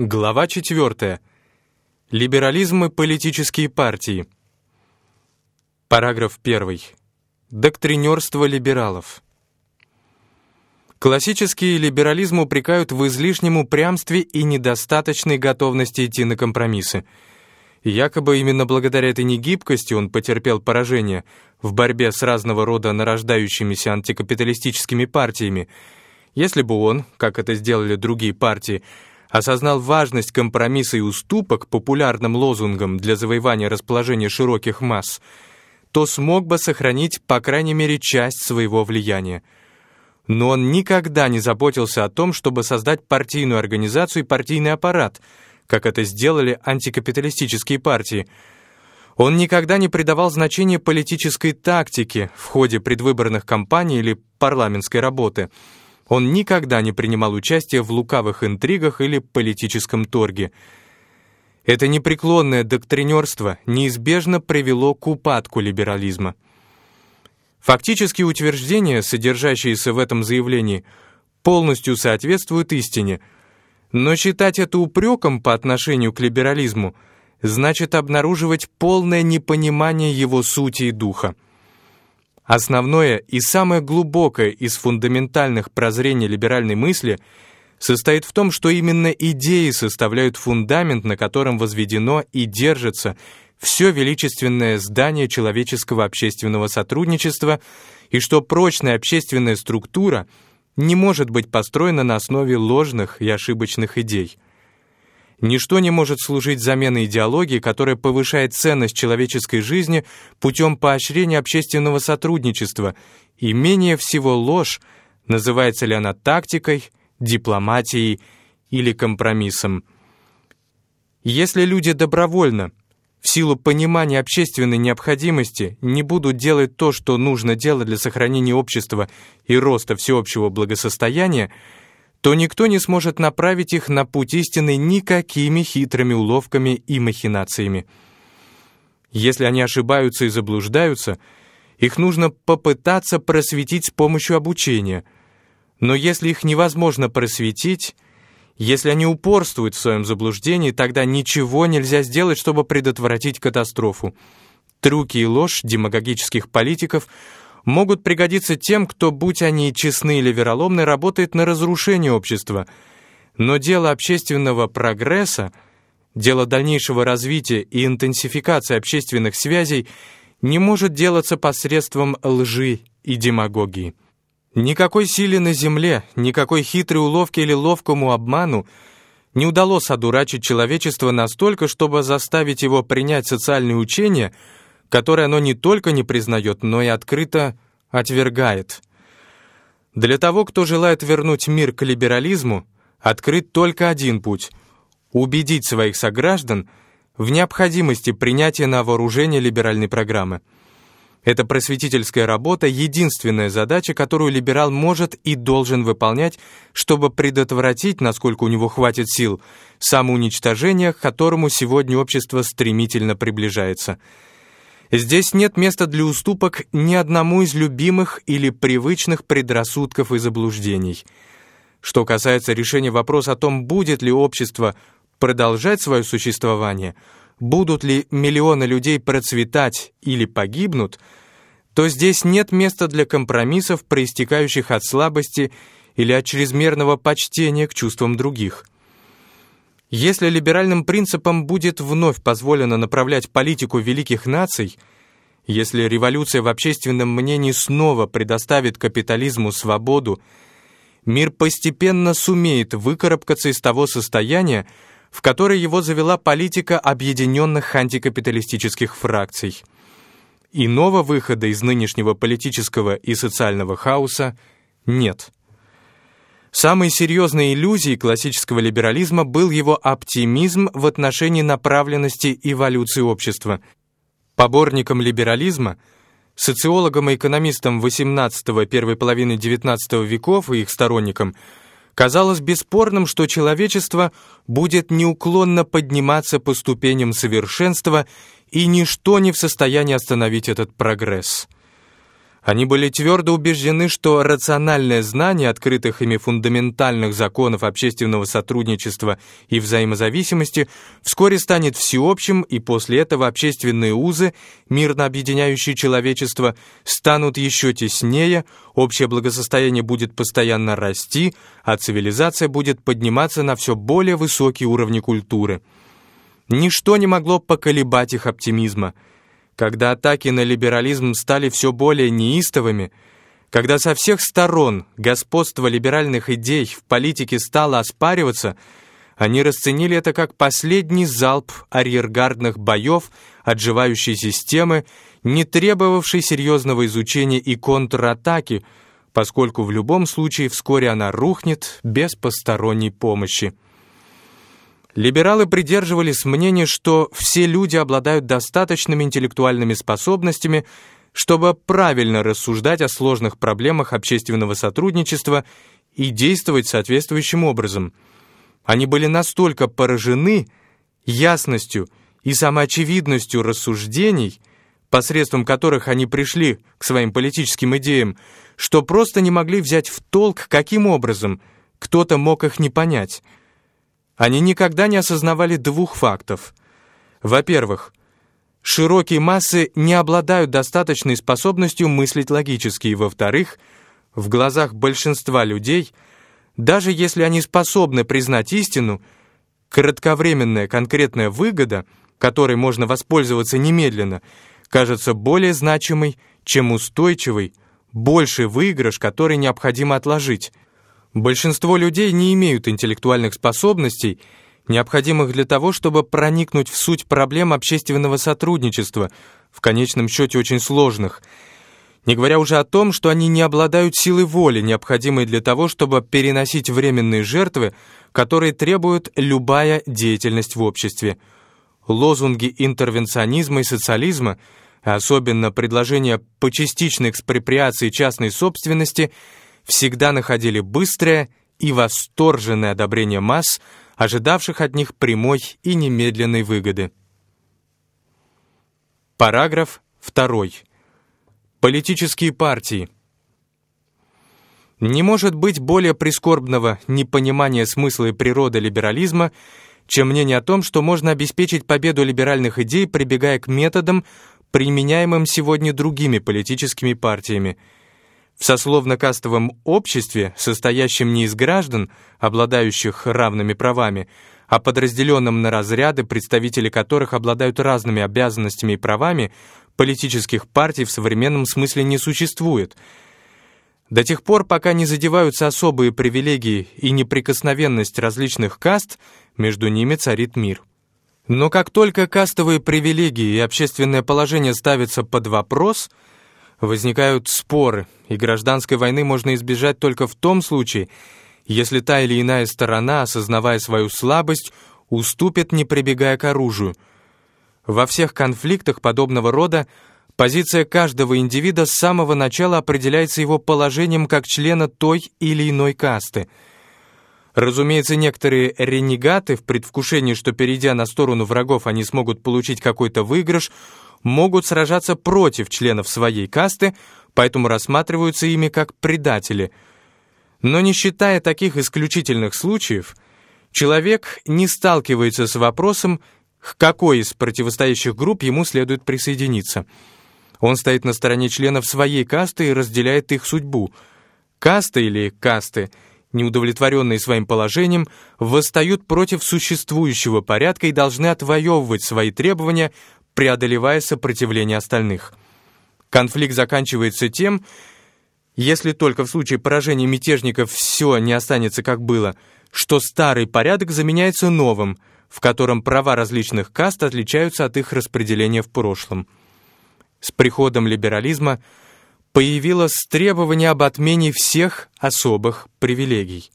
Глава 4. Либерализм и политические партии. Параграф 1. Доктринерство либералов. Классический либерализм упрекают в излишнем упрямстве и недостаточной готовности идти на компромиссы. якобы именно благодаря этой негибкости он потерпел поражение в борьбе с разного рода нарождающимися антикапиталистическими партиями. Если бы он, как это сделали другие партии, осознал важность компромисса и уступок популярным лозунгам для завоевания расположения широких масс, то смог бы сохранить, по крайней мере, часть своего влияния. Но он никогда не заботился о том, чтобы создать партийную организацию и партийный аппарат, как это сделали антикапиталистические партии. Он никогда не придавал значения политической тактике в ходе предвыборных кампаний или парламентской работы – он никогда не принимал участия в лукавых интригах или политическом торге. Это непреклонное доктринерство неизбежно привело к упадку либерализма. Фактические утверждения, содержащиеся в этом заявлении, полностью соответствуют истине, но считать это упреком по отношению к либерализму значит обнаруживать полное непонимание его сути и духа. Основное и самое глубокое из фундаментальных прозрений либеральной мысли состоит в том, что именно идеи составляют фундамент, на котором возведено и держится все величественное здание человеческого общественного сотрудничества, и что прочная общественная структура не может быть построена на основе ложных и ошибочных идей. Ничто не может служить заменой идеологии, которая повышает ценность человеческой жизни путем поощрения общественного сотрудничества, и менее всего ложь, называется ли она тактикой, дипломатией или компромиссом. Если люди добровольно, в силу понимания общественной необходимости, не будут делать то, что нужно делать для сохранения общества и роста всеобщего благосостояния, то никто не сможет направить их на путь истины никакими хитрыми уловками и махинациями. Если они ошибаются и заблуждаются, их нужно попытаться просветить с помощью обучения. Но если их невозможно просветить, если они упорствуют в своем заблуждении, тогда ничего нельзя сделать, чтобы предотвратить катастрофу. Трюки и ложь демагогических политиков – могут пригодиться тем, кто, будь они честны или вероломны, работает на разрушение общества. Но дело общественного прогресса, дело дальнейшего развития и интенсификации общественных связей не может делаться посредством лжи и демагогии. Никакой силе на земле, никакой хитрой уловке или ловкому обману не удалось одурачить человечество настолько, чтобы заставить его принять социальные учения – которое оно не только не признает, но и открыто отвергает. Для того, кто желает вернуть мир к либерализму, открыт только один путь — убедить своих сограждан в необходимости принятия на вооружение либеральной программы. Эта просветительская работа — единственная задача, которую либерал может и должен выполнять, чтобы предотвратить, насколько у него хватит сил, самоуничтожение, к которому сегодня общество стремительно приближается — Здесь нет места для уступок ни одному из любимых или привычных предрассудков и заблуждений. Что касается решения вопроса о том, будет ли общество продолжать свое существование, будут ли миллионы людей процветать или погибнут, то здесь нет места для компромиссов, проистекающих от слабости или от чрезмерного почтения к чувствам других – если либеральным принципам будет вновь позволено направлять политику великих наций, если революция в общественном мнении снова предоставит капитализму свободу, мир постепенно сумеет выкарабкаться из того состояния, в которое его завела политика объединенных антикапиталистических фракций. Иного выхода из нынешнего политического и социального хаоса нет. Самой серьезной иллюзией классического либерализма был его оптимизм в отношении направленности эволюции общества. Поборникам либерализма, социологам и экономистам XVIII первой половины XIX веков и их сторонникам казалось бесспорным, что человечество будет неуклонно подниматься по ступеням совершенства, и ничто не в состоянии остановить этот прогресс. Они были твердо убеждены, что рациональное знание открытых ими фундаментальных законов общественного сотрудничества и взаимозависимости вскоре станет всеобщим, и после этого общественные узы, мирно объединяющие человечество, станут еще теснее, общее благосостояние будет постоянно расти, а цивилизация будет подниматься на все более высокие уровни культуры. Ничто не могло поколебать их оптимизма – когда атаки на либерализм стали все более неистовыми, когда со всех сторон господство либеральных идей в политике стало оспариваться, они расценили это как последний залп арьергардных боев отживающей системы, не требовавшей серьезного изучения и контратаки, поскольку в любом случае вскоре она рухнет без посторонней помощи. Либералы придерживались мнения, что все люди обладают достаточными интеллектуальными способностями, чтобы правильно рассуждать о сложных проблемах общественного сотрудничества и действовать соответствующим образом. Они были настолько поражены ясностью и самоочевидностью рассуждений, посредством которых они пришли к своим политическим идеям, что просто не могли взять в толк, каким образом кто-то мог их не понять – они никогда не осознавали двух фактов. Во-первых, широкие массы не обладают достаточной способностью мыслить логически, во-вторых, в глазах большинства людей, даже если они способны признать истину, кратковременная конкретная выгода, которой можно воспользоваться немедленно, кажется более значимой, чем устойчивый, больший выигрыш, который необходимо отложить – Большинство людей не имеют интеллектуальных способностей, необходимых для того, чтобы проникнуть в суть проблем общественного сотрудничества, в конечном счете очень сложных, не говоря уже о том, что они не обладают силой воли, необходимой для того, чтобы переносить временные жертвы, которые требует любая деятельность в обществе. Лозунги интервенционизма и социализма, особенно предложение по частичной экспроприации частной собственности – всегда находили быстрое и восторженное одобрение масс, ожидавших от них прямой и немедленной выгоды. Параграф 2. Политические партии. Не может быть более прискорбного непонимания смысла и природы либерализма, чем мнение о том, что можно обеспечить победу либеральных идей, прибегая к методам, применяемым сегодня другими политическими партиями – в сословно-кастовом обществе, состоящем не из граждан, обладающих равными правами, а подразделенном на разряды, представители которых обладают разными обязанностями и правами, политических партий в современном смысле не существует. До тех пор, пока не задеваются особые привилегии и неприкосновенность различных каст, между ними царит мир. Но как только кастовые привилегии и общественное положение ставятся под вопрос – возникают споры, и гражданской войны можно избежать только в том случае, если та или иная сторона, осознавая свою слабость, уступит, не прибегая к оружию. Во всех конфликтах подобного рода позиция каждого индивида с самого начала определяется его положением как члена той или иной касты. Разумеется, некоторые ренегаты в предвкушении, что перейдя на сторону врагов, они смогут получить какой-то выигрыш, могут сражаться против членов своей касты, поэтому рассматриваются ими как предатели. Но не считая таких исключительных случаев, человек не сталкивается с вопросом, к какой из противостоящих групп ему следует присоединиться. Он стоит на стороне членов своей касты и разделяет их судьбу. Касты или касты, неудовлетворенные своим положением, восстают против существующего порядка и должны отвоевывать свои требования преодолевая сопротивление остальных. Конфликт заканчивается тем, если только в случае поражения мятежников все не останется как было, что старый порядок заменяется новым, в котором права различных каст отличаются от их распределения в прошлом. С приходом либерализма появилось требование об отмене всех особых привилегий.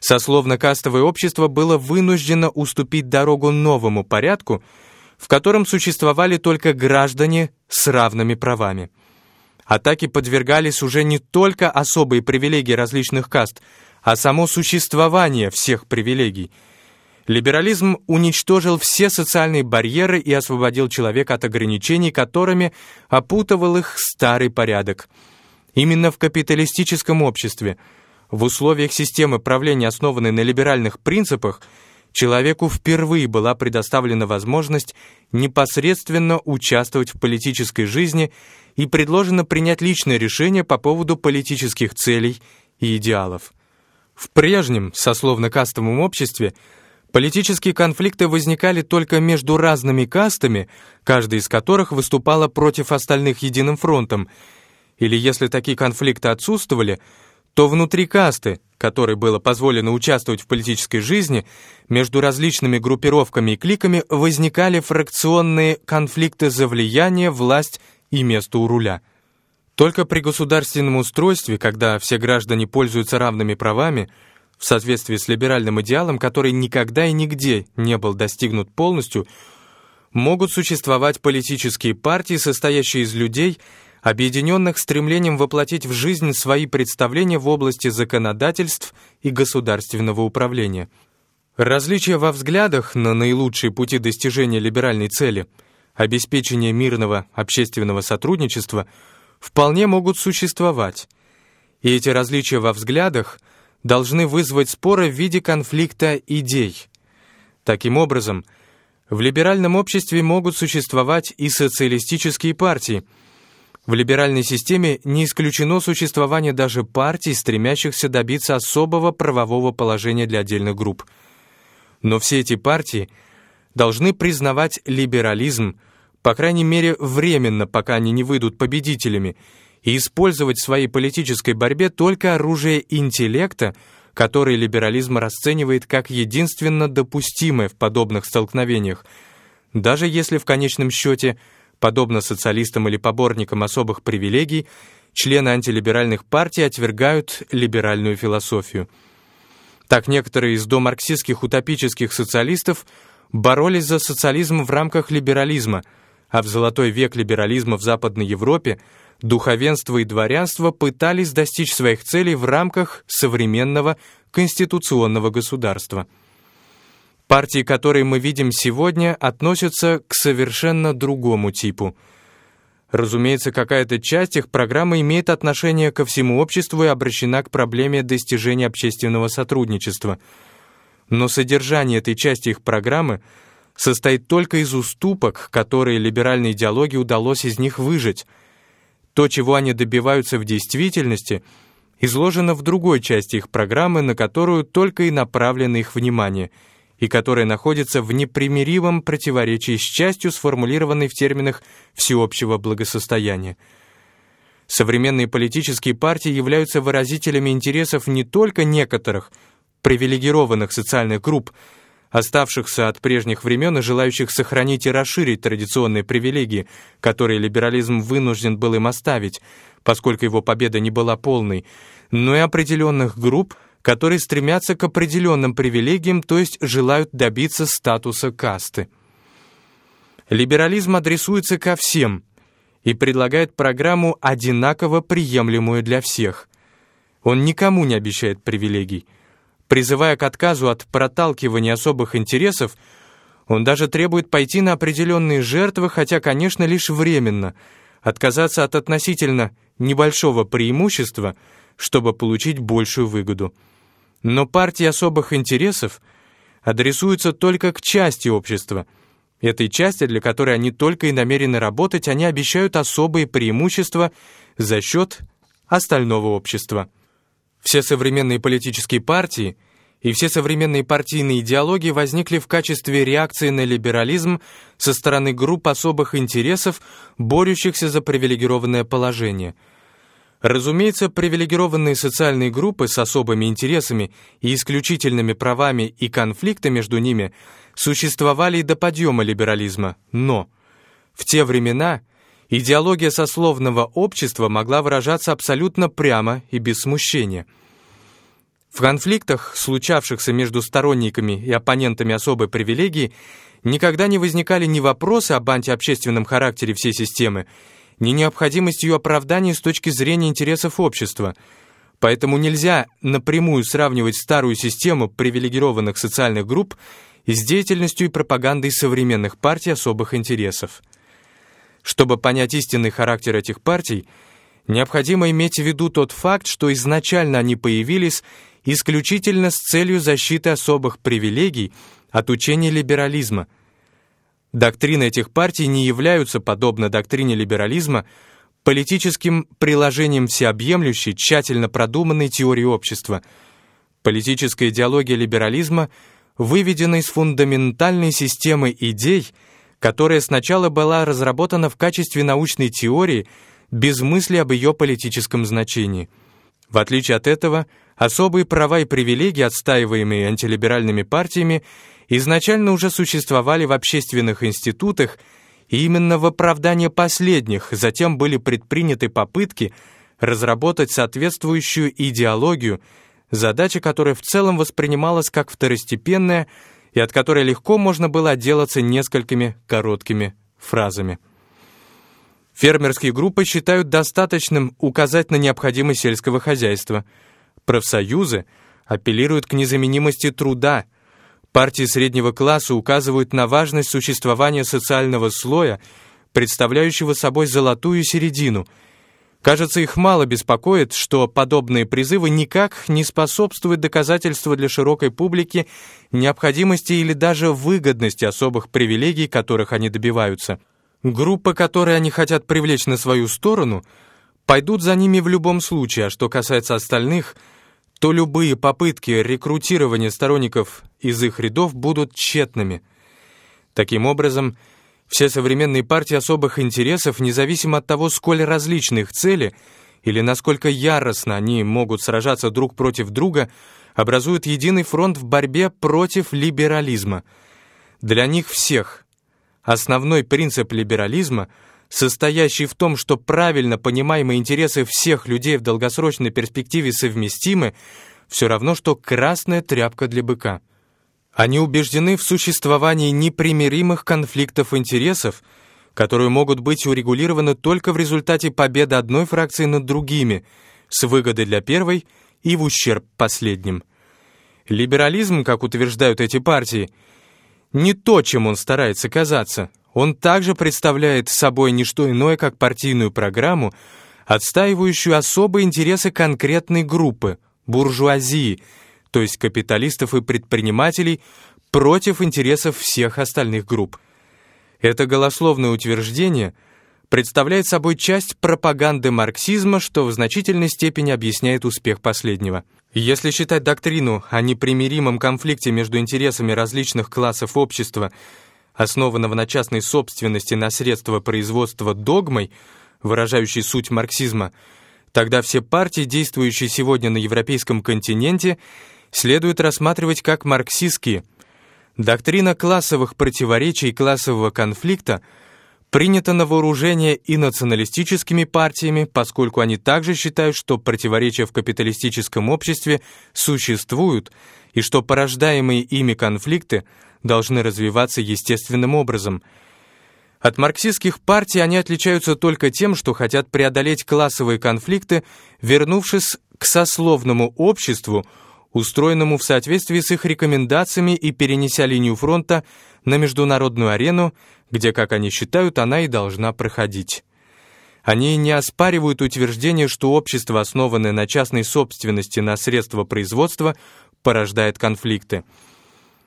Сословно-кастовое общество было вынуждено уступить дорогу новому порядку, в котором существовали только граждане с равными правами. Атаки подвергались уже не только особые привилегии различных каст, а само существование всех привилегий. Либерализм уничтожил все социальные барьеры и освободил человека от ограничений, которыми опутывал их старый порядок. Именно в капиталистическом обществе, в условиях системы правления, основанной на либеральных принципах, человеку впервые была предоставлена возможность непосредственно участвовать в политической жизни и предложено принять личное решение по поводу политических целей и идеалов. В прежнем сословно-кастовом обществе Политические конфликты возникали только между разными кастами, каждая из которых выступала против остальных единым фронтом. Или если такие конфликты отсутствовали, то внутри касты, которой было позволено участвовать в политической жизни, между различными группировками и кликами возникали фракционные конфликты за влияние, власть и место у руля. Только при государственном устройстве, когда все граждане пользуются равными правами, в соответствии с либеральным идеалом, который никогда и нигде не был достигнут полностью, могут существовать политические партии, состоящие из людей, объединенных стремлением воплотить в жизнь свои представления в области законодательств и государственного управления. Различия во взглядах на наилучшие пути достижения либеральной цели, обеспечения мирного общественного сотрудничества, вполне могут существовать. И эти различия во взглядах – должны вызвать споры в виде конфликта идей. Таким образом, в либеральном обществе могут существовать и социалистические партии. В либеральной системе не исключено существование даже партий, стремящихся добиться особого правового положения для отдельных групп. Но все эти партии должны признавать либерализм, по крайней мере, временно, пока они не выйдут победителями, и использовать в своей политической борьбе только оружие интеллекта, которое либерализм расценивает как единственно допустимое в подобных столкновениях, даже если в конечном счете, подобно социалистам или поборникам особых привилегий, члены антилиберальных партий отвергают либеральную философию. Так некоторые из домарксистских утопических социалистов боролись за социализм в рамках либерализма, а в золотой век либерализма в Западной Европе – духовенство и дворянство пытались достичь своих целей в рамках современного конституционного государства. Партии, которые мы видим сегодня, относятся к совершенно другому типу. Разумеется, какая-то часть их программы имеет отношение ко всему обществу и обращена к проблеме достижения общественного сотрудничества. Но содержание этой части их программы состоит только из уступок, которые либеральной идеологии удалось из них выжать – то, чего они добиваются в действительности, изложено в другой части их программы, на которую только и направлено их внимание, и которая находится в непримиримом противоречии с частью, сформулированной в терминах всеобщего благосостояния. Современные политические партии являются выразителями интересов не только некоторых привилегированных социальных групп, оставшихся от прежних времен и желающих сохранить и расширить традиционные привилегии, которые либерализм вынужден был им оставить, поскольку его победа не была полной, но и определенных групп, которые стремятся к определенным привилегиям, то есть желают добиться статуса касты. Либерализм адресуется ко всем и предлагает программу, одинаково приемлемую для всех. Он никому не обещает привилегий, Призывая к отказу от проталкивания особых интересов, он даже требует пойти на определенные жертвы, хотя, конечно, лишь временно, отказаться от относительно небольшого преимущества, чтобы получить большую выгоду. Но партии особых интересов адресуются только к части общества. Этой части, для которой они только и намерены работать, они обещают особые преимущества за счет остального общества. Все современные политические партии и все современные партийные идеологии возникли в качестве реакции на либерализм со стороны групп особых интересов, борющихся за привилегированное положение. Разумеется, привилегированные социальные группы с особыми интересами и исключительными правами и конфликты между ними существовали и до подъема либерализма, но в те времена идеология сословного общества могла выражаться абсолютно прямо и без смущения – в конфликтах, случавшихся между сторонниками и оппонентами особой привилегии, никогда не возникали ни вопросы об антиобщественном характере всей системы, ни необходимость ее оправдания с точки зрения интересов общества. Поэтому нельзя напрямую сравнивать старую систему привилегированных социальных групп с деятельностью и пропагандой современных партий особых интересов. Чтобы понять истинный характер этих партий, необходимо иметь в виду тот факт, что изначально они появились исключительно с целью защиты особых привилегий от учения либерализма. Доктрины этих партий не являются, подобно доктрине либерализма, политическим приложением всеобъемлющей, тщательно продуманной теории общества. Политическая идеология либерализма выведена из фундаментальной системы идей, которая сначала была разработана в качестве научной теории без мысли об ее политическом значении. В отличие от этого, особые права и привилегии, отстаиваемые антилиберальными партиями, изначально уже существовали в общественных институтах и именно в оправдание последних затем были предприняты попытки разработать соответствующую идеологию, задача которой в целом воспринималась как второстепенная и от которой легко можно было отделаться несколькими короткими фразами. Фермерские группы считают достаточным указать на необходимость сельского хозяйства. Профсоюзы апеллируют к незаменимости труда, Партии среднего класса указывают на важность существования социального слоя, представляющего собой золотую середину. Кажется, их мало беспокоит, что подобные призывы никак не способствуют доказательству для широкой публики необходимости или даже выгодности особых привилегий, которых они добиваются. Группы, которые они хотят привлечь на свою сторону, пойдут за ними в любом случае, а что касается остальных – то любые попытки рекрутирования сторонников из их рядов будут тщетными. Таким образом, все современные партии особых интересов, независимо от того, сколь различны их цели или насколько яростно они могут сражаться друг против друга, образуют единый фронт в борьбе против либерализма. Для них всех основной принцип либерализма — состоящий в том, что правильно понимаемые интересы всех людей в долгосрочной перспективе совместимы, все равно, что красная тряпка для быка. Они убеждены в существовании непримиримых конфликтов интересов, которые могут быть урегулированы только в результате победы одной фракции над другими, с выгодой для первой и в ущерб последним. Либерализм, как утверждают эти партии, не то, чем он старается казаться – он также представляет собой не что иное, как партийную программу, отстаивающую особые интересы конкретной группы – буржуазии, то есть капиталистов и предпринимателей, против интересов всех остальных групп. Это голословное утверждение представляет собой часть пропаганды марксизма, что в значительной степени объясняет успех последнего. Если считать доктрину о непримиримом конфликте между интересами различных классов общества – основанного на частной собственности на средства производства догмой, выражающей суть марксизма, тогда все партии, действующие сегодня на европейском континенте, следует рассматривать как марксистские. Доктрина классовых противоречий и классового конфликта принята на вооружение и националистическими партиями, поскольку они также считают, что противоречия в капиталистическом обществе существуют и что порождаемые ими конфликты – должны развиваться естественным образом. От марксистских партий они отличаются только тем, что хотят преодолеть классовые конфликты, вернувшись к сословному обществу, устроенному в соответствии с их рекомендациями и перенеся линию фронта на международную арену, где, как они считают, она и должна проходить. Они не оспаривают утверждение, что общество, основанное на частной собственности на средства производства, порождает конфликты.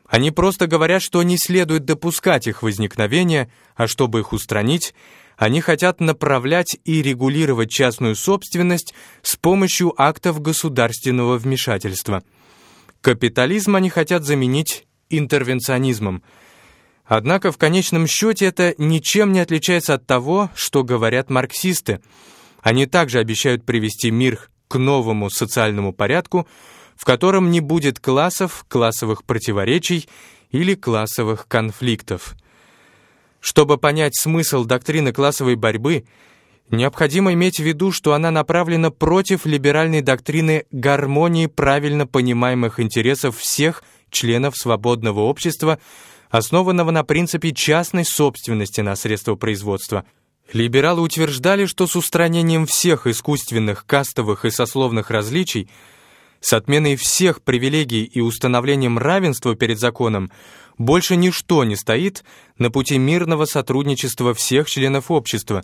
Они просто говорят, что не следует допускать их возникновения, а чтобы их устранить, они хотят направлять и регулировать частную собственность с помощью актов государственного вмешательства. Капитализм они хотят заменить интервенционизмом. Однако в конечном счете это ничем не отличается от того, что говорят марксисты. Они также обещают привести мир к новому социальному порядку, в котором не будет классов, классовых противоречий или классовых конфликтов. Чтобы понять смысл доктрины классовой борьбы, необходимо иметь в виду, что она направлена против либеральной доктрины гармонии правильно понимаемых интересов всех членов свободного общества, основанного на принципе частной собственности на средства производства. Либералы утверждали, что с устранением всех искусственных кастовых и сословных различий – с отменой всех привилегий и установлением равенства перед законом больше ничто не стоит на пути мирного сотрудничества всех членов общества,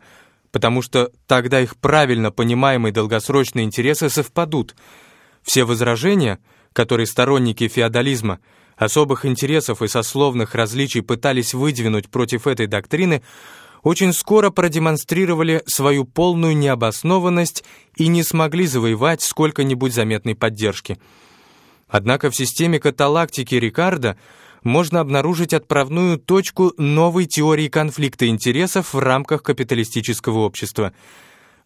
потому что тогда их правильно понимаемые долгосрочные интересы совпадут. Все возражения, которые сторонники феодализма, особых интересов и сословных различий пытались выдвинуть против этой доктрины, очень скоро продемонстрировали свою полную необоснованность и не смогли завоевать сколько-нибудь заметной поддержки. Однако в системе каталактики Рикардо можно обнаружить отправную точку новой теории конфликта интересов в рамках капиталистического общества.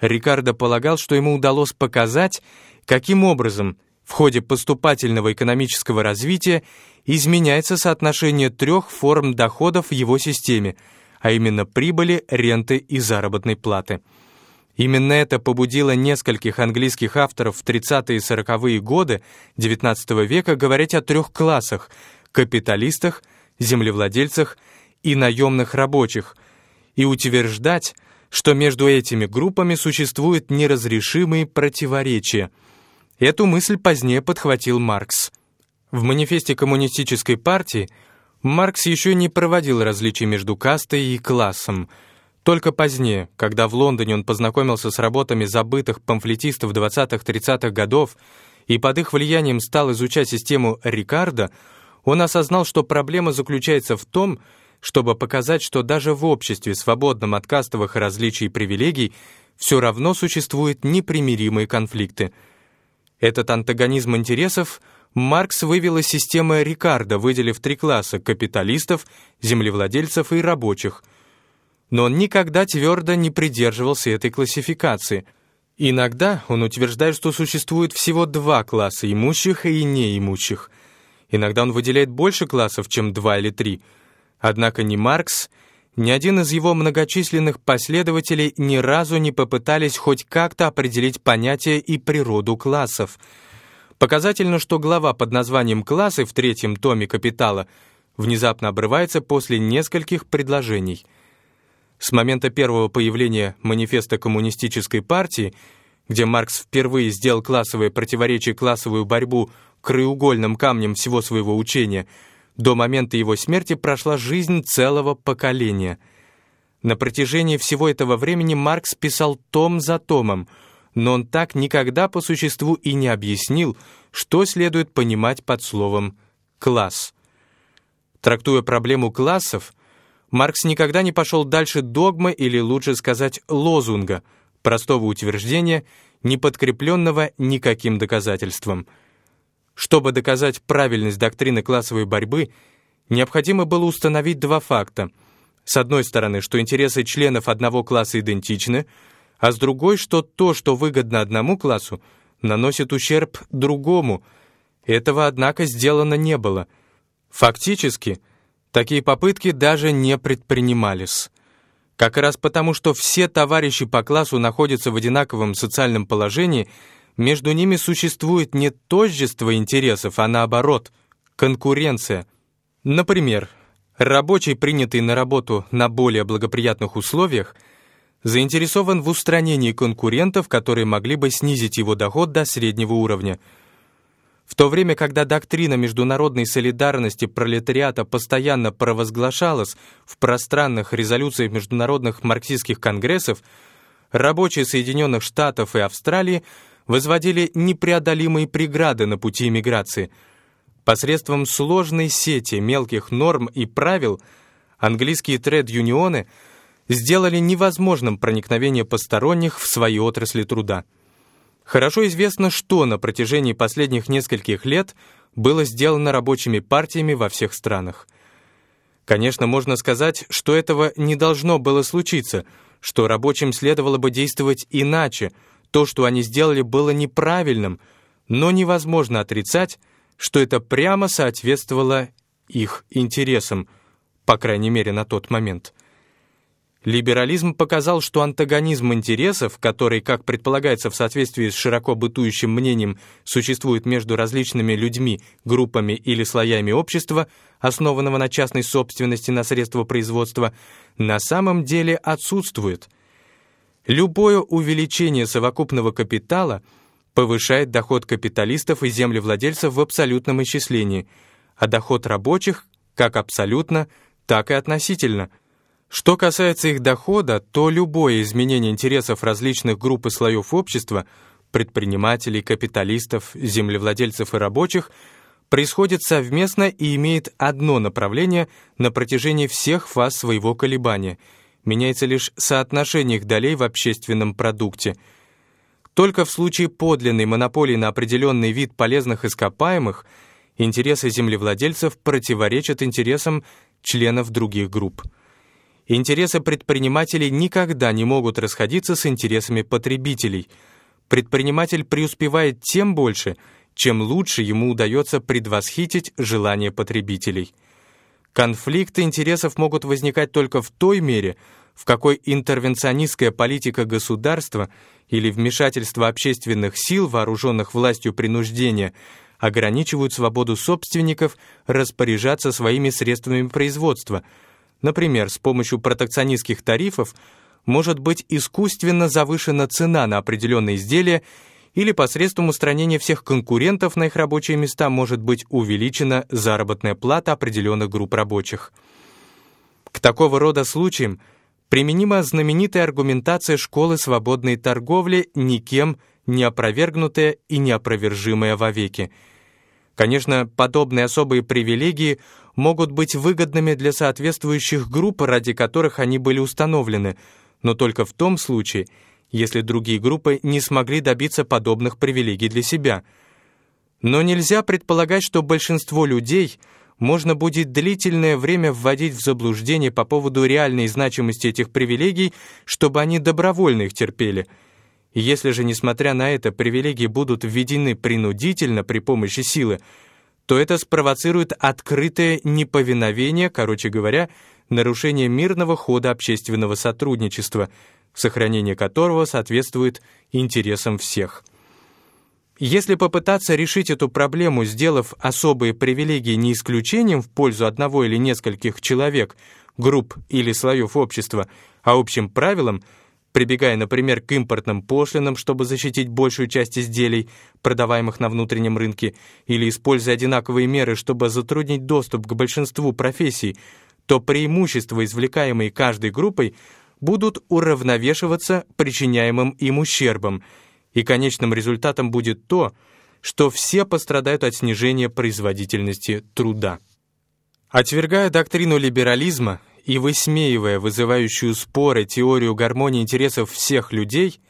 Рикардо полагал, что ему удалось показать, каким образом в ходе поступательного экономического развития изменяется соотношение трех форм доходов в его системе – а именно прибыли, ренты и заработной платы. Именно это побудило нескольких английских авторов в 30-е и 40-е годы XIX века говорить о трех классах – капиталистах, землевладельцах и наемных рабочих, и утверждать, что между этими группами существуют неразрешимые противоречия. Эту мысль позднее подхватил Маркс. В манифесте Коммунистической партии – Маркс еще не проводил различий между кастой и классом. Только позднее, когда в Лондоне он познакомился с работами забытых памфлетистов 20-30-х годов и под их влиянием стал изучать систему Рикардо, он осознал, что проблема заключается в том, чтобы показать, что даже в обществе, свободном от кастовых различий и привилегий, все равно существуют непримиримые конфликты. Этот антагонизм интересов – Маркс вывел из системы Рикардо, выделив три класса – капиталистов, землевладельцев и рабочих. Но он никогда твердо не придерживался этой классификации. Иногда он утверждает, что существует всего два класса – имущих и неимущих. Иногда он выделяет больше классов, чем два или три. Однако ни Маркс, ни один из его многочисленных последователей ни разу не попытались хоть как-то определить понятие и природу классов – Показательно, что глава под названием «Классы» в третьем томе «Капитала» внезапно обрывается после нескольких предложений. С момента первого появления манифеста коммунистической партии, где Маркс впервые сделал классовое противоречие классовую борьбу краеугольным камнем всего своего учения, до момента его смерти прошла жизнь целого поколения. На протяжении всего этого времени Маркс писал том за томом — но он так никогда по существу и не объяснил, что следует понимать под словом «класс». Трактуя проблему классов, Маркс никогда не пошел дальше догмы или, лучше сказать, лозунга, простого утверждения, не подкрепленного никаким доказательством. Чтобы доказать правильность доктрины классовой борьбы, необходимо было установить два факта. С одной стороны, что интересы членов одного класса идентичны – а с другой, что то, что выгодно одному классу, наносит ущерб другому. Этого, однако, сделано не было. Фактически, такие попытки даже не предпринимались. Как раз потому, что все товарищи по классу находятся в одинаковом социальном положении, между ними существует не тождество интересов, а наоборот, конкуренция. Например, рабочий, принятый на работу на более благоприятных условиях, заинтересован в устранении конкурентов, которые могли бы снизить его доход до среднего уровня. В то время, когда доктрина международной солидарности пролетариата постоянно провозглашалась в пространных резолюциях международных марксистских конгрессов, рабочие Соединенных Штатов и Австралии возводили непреодолимые преграды на пути иммиграции. Посредством сложной сети мелких норм и правил английские тред-юнионы – сделали невозможным проникновение посторонних в свои отрасли труда. Хорошо известно, что на протяжении последних нескольких лет было сделано рабочими партиями во всех странах. Конечно, можно сказать, что этого не должно было случиться, что рабочим следовало бы действовать иначе, то, что они сделали, было неправильным, но невозможно отрицать, что это прямо соответствовало их интересам, по крайней мере, на тот момент. Либерализм показал, что антагонизм интересов, который, как предполагается в соответствии с широко бытующим мнением, существует между различными людьми, группами или слоями общества, основанного на частной собственности на средства производства, на самом деле отсутствует. Любое увеличение совокупного капитала повышает доход капиталистов и землевладельцев в абсолютном исчислении, а доход рабочих как абсолютно, так и относительно. Что касается их дохода, то любое изменение интересов различных групп и слоев общества, предпринимателей, капиталистов, землевладельцев и рабочих, происходит совместно и имеет одно направление на протяжении всех фаз своего колебания. Меняется лишь соотношение их долей в общественном продукте. Только в случае подлинной монополии на определенный вид полезных ископаемых интересы землевладельцев противоречат интересам членов других групп. Интересы предпринимателей никогда не могут расходиться с интересами потребителей. Предприниматель преуспевает тем больше, чем лучше ему удается предвосхитить желания потребителей. Конфликты интересов могут возникать только в той мере, в какой интервенционистская политика государства или вмешательство общественных сил, вооруженных властью принуждения, ограничивают свободу собственников распоряжаться своими средствами производства. Например, с помощью протекционистских тарифов может быть искусственно завышена цена на определенные изделия или посредством устранения всех конкурентов на их рабочие места может быть увеличена заработная плата определенных групп рабочих. К такого рода случаям применима знаменитая аргументация школы свободной торговли, никем не опровергнутая и неопровержимая вовеки. Конечно, подобные особые привилегии могут быть выгодными для соответствующих групп, ради которых они были установлены, но только в том случае, если другие группы не смогли добиться подобных привилегий для себя. Но нельзя предполагать, что большинство людей можно будет длительное время вводить в заблуждение по поводу реальной значимости этих привилегий, чтобы они добровольно их терпели. Если же, несмотря на это, привилегии будут введены принудительно при помощи силы, то это спровоцирует открытое неповиновение, короче говоря, нарушение мирного хода общественного сотрудничества – сохранение которого соответствует интересам всех. Если попытаться решить эту проблему, сделав особые привилегии не исключением в пользу одного или нескольких человек, групп или слоев общества, а общим правилом, прибегая, например, к импортным пошлинам, чтобы защитить большую часть изделий, продаваемых на внутреннем рынке, или используя одинаковые меры, чтобы затруднить доступ к большинству профессий, то преимущества, извлекаемые каждой группой, будут уравновешиваться причиняемым им ущербом, и конечным результатом будет то, что все пострадают от снижения производительности труда. Отвергая доктрину либерализма и высмеивая вызывающую споры теорию гармонии интересов всех людей,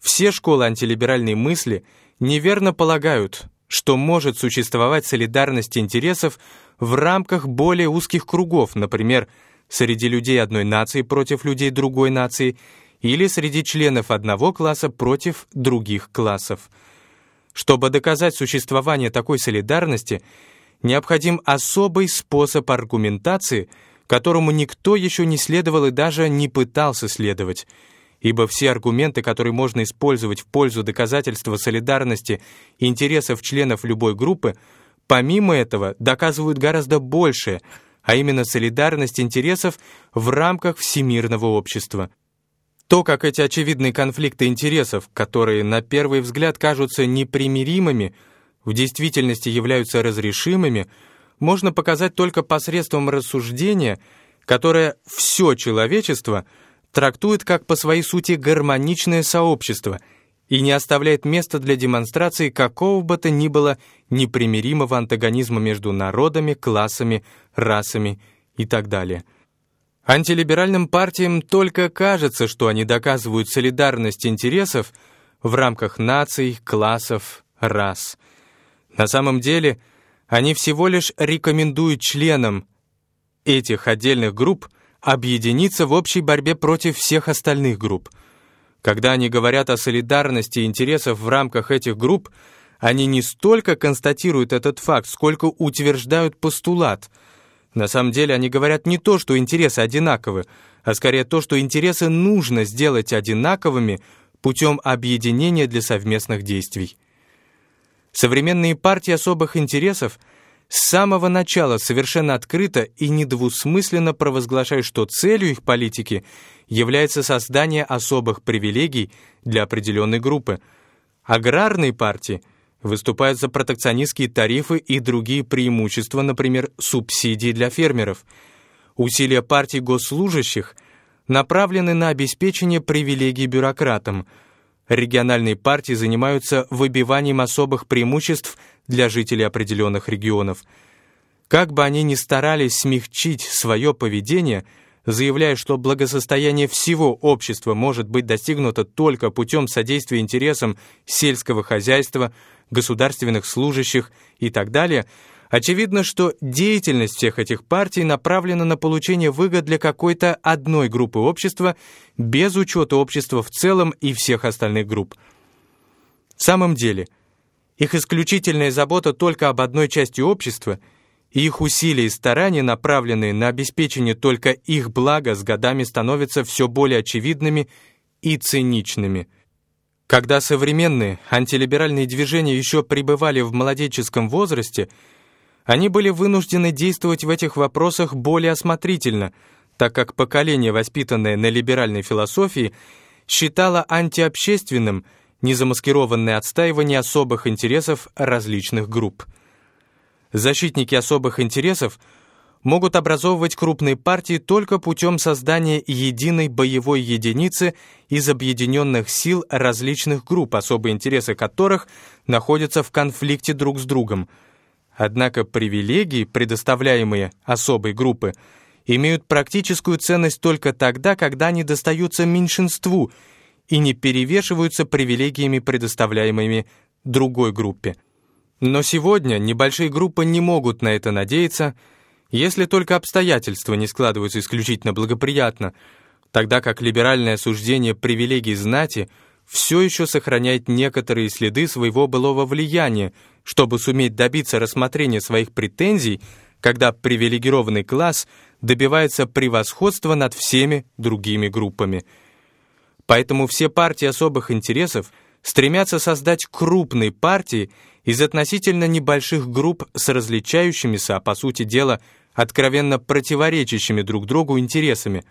все школы антилиберальной мысли неверно полагают, что может существовать солидарность интересов в рамках более узких кругов, например, среди людей одной нации против людей другой нации или среди членов одного класса против других классов. Чтобы доказать существование такой солидарности, необходим особый способ аргументации, которому никто еще не следовал и даже не пытался следовать, ибо все аргументы, которые можно использовать в пользу доказательства солидарности интересов членов любой группы, помимо этого доказывают гораздо большее – а именно солидарность интересов в рамках всемирного общества. То, как эти очевидные конфликты интересов, которые на первый взгляд кажутся непримиримыми, в действительности являются разрешимыми, можно показать только посредством рассуждения, которое все человечество трактует как по своей сути гармоничное сообщество – и не оставляет места для демонстрации какого бы то ни было непримиримого антагонизма между народами, классами, расами и так далее. Антилиберальным партиям только кажется, что они доказывают солидарность интересов в рамках наций, классов, рас. На самом деле они всего лишь рекомендуют членам этих отдельных групп объединиться в общей борьбе против всех остальных групп – когда они говорят о солидарности интересов в рамках этих групп, они не столько констатируют этот факт, сколько утверждают постулат. На самом деле они говорят не то, что интересы одинаковы, а скорее то, что интересы нужно сделать одинаковыми путем объединения для совместных действий. Современные партии особых интересов с самого начала совершенно открыто и недвусмысленно провозглашают, что целью их политики является создание особых привилегий для определенной группы. Аграрные партии выступают за протекционистские тарифы и другие преимущества, например, субсидии для фермеров. Усилия партий госслужащих направлены на обеспечение привилегий бюрократам. Региональные партии занимаются выбиванием особых преимуществ для жителей определенных регионов. Как бы они ни старались смягчить свое поведение – заявляя, что благосостояние всего общества может быть достигнуто только путем содействия интересам сельского хозяйства, государственных служащих и так далее, очевидно, что деятельность всех этих партий направлена на получение выгод для какой-то одной группы общества без учета общества в целом и всех остальных групп. В самом деле, их исключительная забота только об одной части общества – и их усилия и старания, направленные на обеспечение только их блага, с годами становятся все более очевидными и циничными. Когда современные антилиберальные движения еще пребывали в молодеческом возрасте, они были вынуждены действовать в этих вопросах более осмотрительно, так как поколение, воспитанное на либеральной философии, считало антиобщественным незамаскированное отстаивание особых интересов различных групп. Защитники особых интересов могут образовывать крупные партии только путем создания единой боевой единицы из объединенных сил различных групп, особые интересы которых находятся в конфликте друг с другом. Однако привилегии, предоставляемые особой группы, имеют практическую ценность только тогда, когда они достаются меньшинству и не перевешиваются привилегиями, предоставляемыми другой группе. Но сегодня небольшие группы не могут на это надеяться, если только обстоятельства не складываются исключительно благоприятно, тогда как либеральное осуждение привилегий знати все еще сохраняет некоторые следы своего былого влияния, чтобы суметь добиться рассмотрения своих претензий, когда привилегированный класс добивается превосходства над всеми другими группами. Поэтому все партии особых интересов стремятся создать крупные партии из относительно небольших групп с различающимися, а по сути дела, откровенно противоречащими друг другу интересами.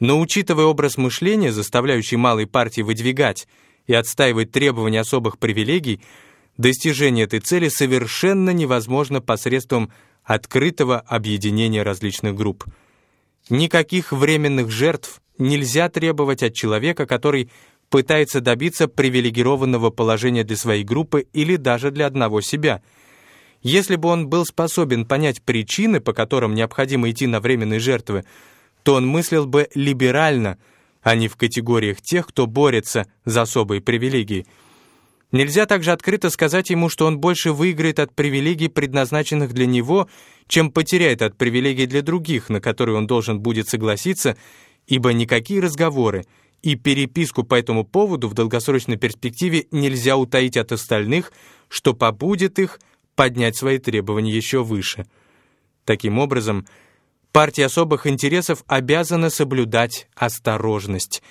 Но учитывая образ мышления, заставляющий малые партии выдвигать и отстаивать требования особых привилегий, достижение этой цели совершенно невозможно посредством открытого объединения различных групп. Никаких временных жертв нельзя требовать от человека, который пытается добиться привилегированного положения для своей группы или даже для одного себя. Если бы он был способен понять причины, по которым необходимо идти на временные жертвы, то он мыслил бы либерально, а не в категориях тех, кто борется за особые привилегии. Нельзя также открыто сказать ему, что он больше выиграет от привилегий, предназначенных для него, чем потеряет от привилегий для других, на которые он должен будет согласиться, ибо никакие разговоры, и переписку по этому поводу в долгосрочной перспективе нельзя утаить от остальных, что побудет их поднять свои требования еще выше. Таким образом, партии особых интересов обязаны соблюдать осторожность.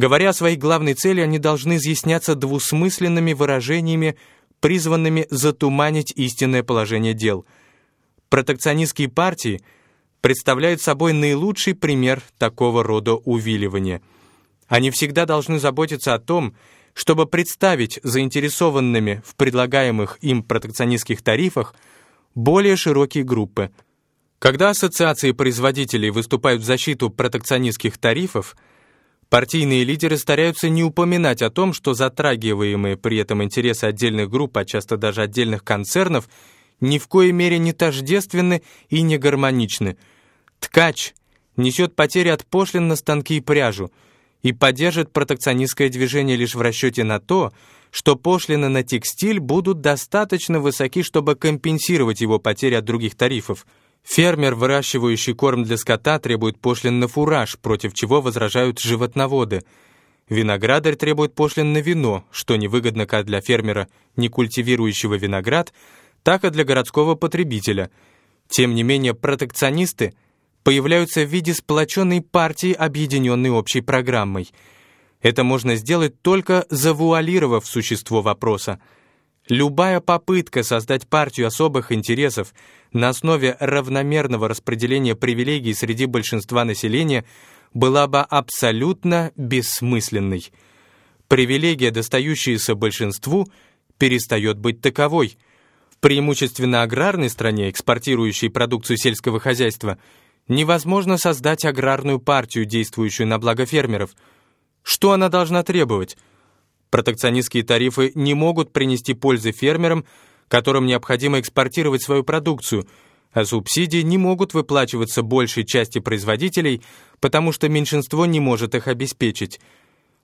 Говоря о своей главной цели, они должны изъясняться двусмысленными выражениями, призванными затуманить истинное положение дел. Протекционистские партии представляют собой наилучший пример такого рода увиливания – они всегда должны заботиться о том, чтобы представить заинтересованными в предлагаемых им протекционистских тарифах более широкие группы. Когда ассоциации производителей выступают в защиту протекционистских тарифов, партийные лидеры стараются не упоминать о том, что затрагиваемые при этом интересы отдельных групп, а часто даже отдельных концернов, ни в коей мере не тождественны и не гармоничны. Ткач несет потери от пошлин на станки и пряжу – и поддержит протекционистское движение лишь в расчете на то, что пошлины на текстиль будут достаточно высоки, чтобы компенсировать его потери от других тарифов. Фермер, выращивающий корм для скота, требует пошлин на фураж, против чего возражают животноводы. Виноградарь требует пошлин на вино, что невыгодно как для фермера, не культивирующего виноград, так и для городского потребителя. Тем не менее, протекционисты – появляются в виде сплоченной партии, объединенной общей программой. Это можно сделать только завуалировав существо вопроса. Любая попытка создать партию особых интересов на основе равномерного распределения привилегий среди большинства населения была бы абсолютно бессмысленной. привилегия, достающаяся большинству, перестает быть таковой. В преимущественно аграрной стране, экспортирующей продукцию сельского хозяйства, невозможно создать аграрную партию, действующую на благо фермеров. Что она должна требовать? Протекционистские тарифы не могут принести пользы фермерам, которым необходимо экспортировать свою продукцию, а субсидии не могут выплачиваться большей части производителей, потому что меньшинство не может их обеспечить.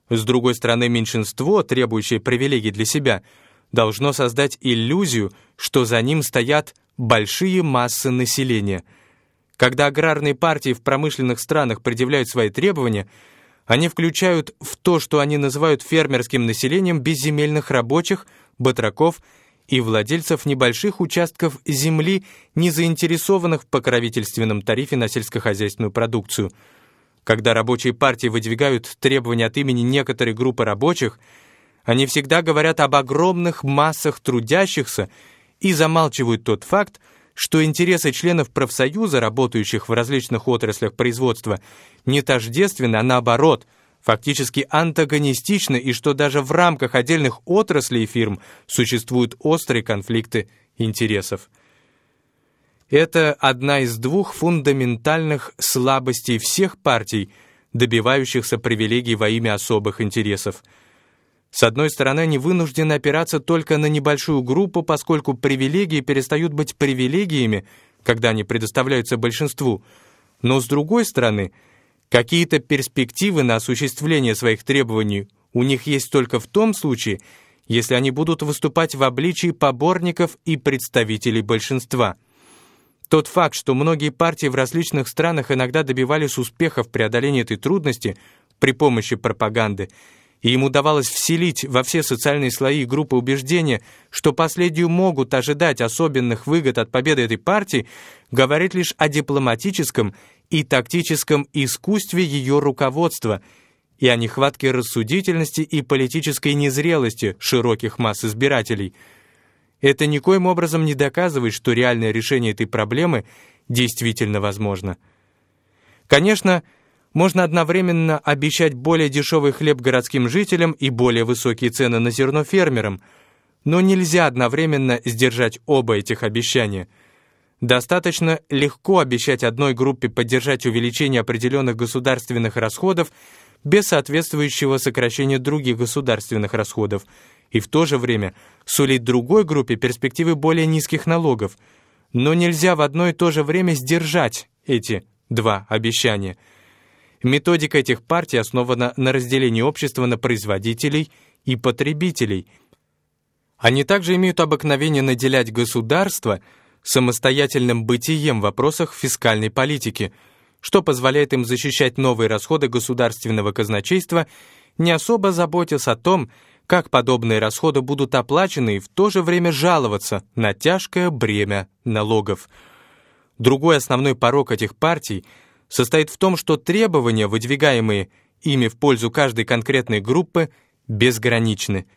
С другой стороны, меньшинство, требующее привилегий для себя, должно создать иллюзию, что за ним стоят большие массы населения. Когда аграрные партии в промышленных странах предъявляют свои требования, они включают в то, что они называют фермерским населением безземельных рабочих, батраков и владельцев небольших участков земли, не заинтересованных в покровительственном тарифе на сельскохозяйственную продукцию – когда рабочие партии выдвигают требования от имени некоторой группы рабочих, они всегда говорят об огромных массах трудящихся и замалчивают тот факт, что интересы членов профсоюза, работающих в различных отраслях производства, не тождественны, а наоборот, фактически антагонистичны, и что даже в рамках отдельных отраслей фирм существуют острые конфликты интересов. Это одна из двух фундаментальных слабостей всех партий, добивающихся привилегий во имя особых интересов. С одной стороны, они вынуждены опираться только на небольшую группу, поскольку привилегии перестают быть привилегиями, когда они предоставляются большинству. Но с другой стороны, какие-то перспективы на осуществление своих требований у них есть только в том случае, если они будут выступать в обличии поборников и представителей большинства – тот факт, что многие партии в различных странах иногда добивались успеха в преодолении этой трудности при помощи пропаганды, и им удавалось вселить во все социальные слои и группы убеждения, что последнюю могут ожидать особенных выгод от победы этой партии, говорит лишь о дипломатическом и тактическом искусстве ее руководства и о нехватке рассудительности и политической незрелости широких масс избирателей – это никоим образом не доказывает, что реальное решение этой проблемы действительно возможно. Конечно, можно одновременно обещать более дешевый хлеб городским жителям и более высокие цены на зерно фермерам, но нельзя одновременно сдержать оба этих обещания. Достаточно легко обещать одной группе поддержать увеличение определенных государственных расходов без соответствующего сокращения других государственных расходов – и в то же время сулить другой группе перспективы более низких налогов. Но нельзя в одно и то же время сдержать эти два обещания. Методика этих партий основана на разделении общества на производителей и потребителей. Они также имеют обыкновение наделять государство самостоятельным бытием в вопросах фискальной политики, что позволяет им защищать новые расходы государственного казначейства, не особо заботясь о том, как подобные расходы будут оплачены и в то же время жаловаться на тяжкое бремя налогов. Другой основной порог этих партий состоит в том, что требования, выдвигаемые ими в пользу каждой конкретной группы, безграничны.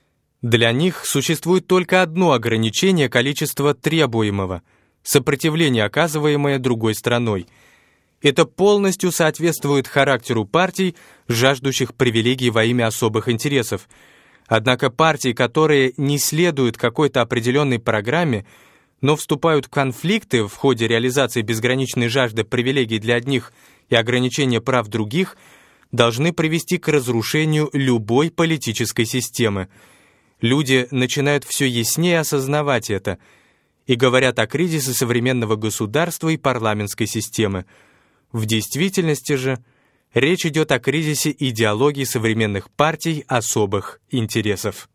Для них существует только одно ограничение количества требуемого – сопротивление, оказываемое другой страной. Это полностью соответствует характеру партий, жаждущих привилегий во имя особых интересов – Однако партии, которые не следуют какой-то определенной программе, но вступают в конфликты в ходе реализации безграничной жажды привилегий для одних и ограничения прав других, должны привести к разрушению любой политической системы. Люди начинают все яснее осознавать это и говорят о кризисе современного государства и парламентской системы. В действительности же – Речь идет о кризисе идеологии современных партий особых интересов.